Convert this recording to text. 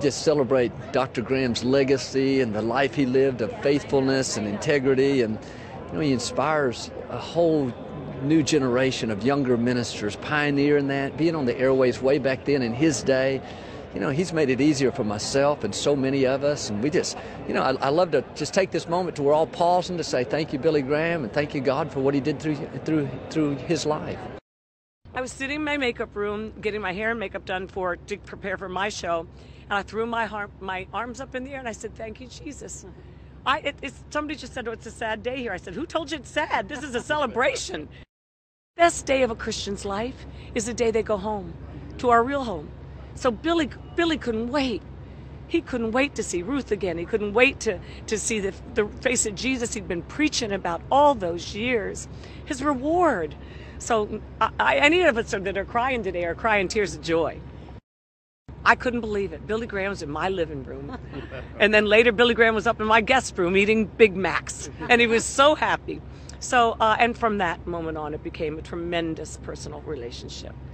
Just celebrate Dr. Graham's legacy and the life he lived of faithfulness and integrity. And you know, he inspires a whole new generation of younger ministers, pioneering that, being on the airways way back then in his day. You know, he's made it easier for myself and so many of us. And we just, you know, I, I love to just take this moment to we're all pausing to say thank you, Billy Graham, and thank you, God, for what he did through, through, through his life. I was sitting in my makeup room getting my hair and makeup done for to prepare for my show, and I threw my har- my arms up in the air and I said, "Thank you, Jesus." I it, it's, somebody just said, "Oh, it's a sad day here." I said, "Who told you it's sad? This is a celebration." Best day of a Christian's life is the day they go home, to our real home. So Billy Billy couldn't wait. He couldn't wait to see Ruth again. He couldn't wait to, to see the, the face of Jesus he'd been preaching about all those years. His reward. So I, I, any of us that are crying today are crying tears of joy. I couldn't believe it. Billy Graham was in my living room. and then later, Billy Graham was up in my guest room eating Big Macs. And he was so happy. So, uh, and from that moment on, it became a tremendous personal relationship.